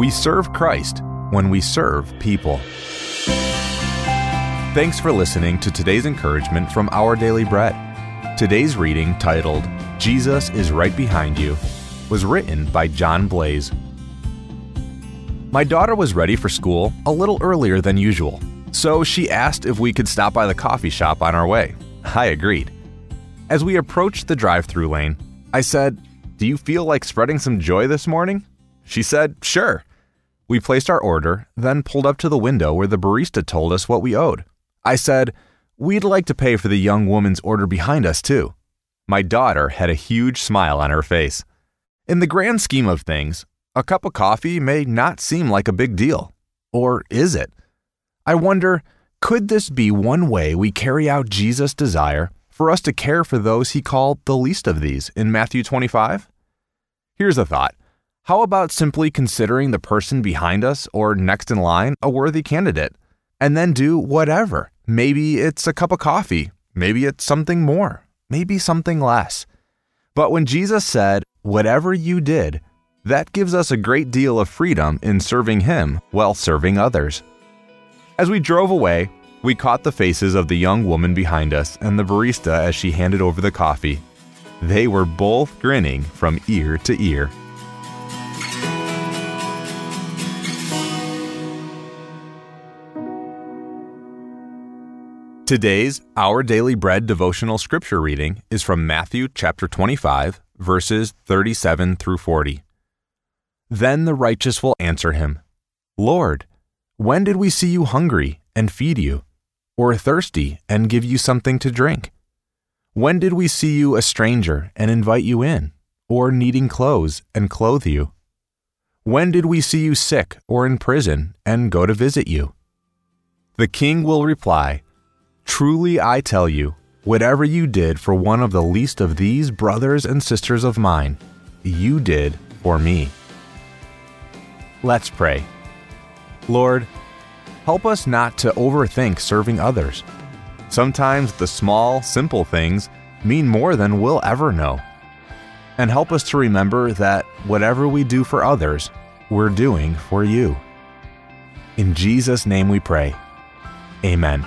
We serve Christ when we serve people. Thanks for listening to today's encouragement from Our Daily Bread. Today's reading, titled Jesus is Right Behind You, was written by John Blase. My daughter was ready for school a little earlier than usual, so she asked if we could stop by the coffee shop on our way. I agreed. As we approached the drive through lane, I said, Do you feel like spreading some joy this morning? She said, Sure. We placed our order, then pulled up to the window where the barista told us what we owed. I said, We'd like to pay for the young woman's order behind us, too. My daughter had a huge smile on her face. In the grand scheme of things, a cup of coffee may not seem like a big deal. Or is it? I wonder, could this be one way we carry out Jesus' desire for us to care for those he called the least of these in Matthew 25? Here's a thought how about simply considering the person behind us or next in line a worthy candidate? And then do whatever. Maybe it's a cup of coffee. Maybe it's something more. Maybe something less. But when Jesus said, whatever you did, that gives us a great deal of freedom in serving Him while serving others. As we drove away, we caught the faces of the young woman behind us and the barista as she handed over the coffee. They were both grinning from ear to ear. Today's Our Daily Bread devotional scripture reading is from Matthew chapter 25, verses 37 through 40. Then the righteous will answer him, Lord, when did we see you hungry and feed you, or thirsty and give you something to drink? When did we see you a stranger and invite you in, or needing clothes and clothe you? When did we see you sick or in prison and go to visit you? The king will reply, Truly I tell you, whatever you did for one of the least of these brothers and sisters of mine, you did for me. Let's pray. Lord, help us not to overthink serving others. Sometimes the small, simple things mean more than we'll ever know. And help us to remember that whatever we do for others, we're doing for you. In Jesus' name we pray. Amen.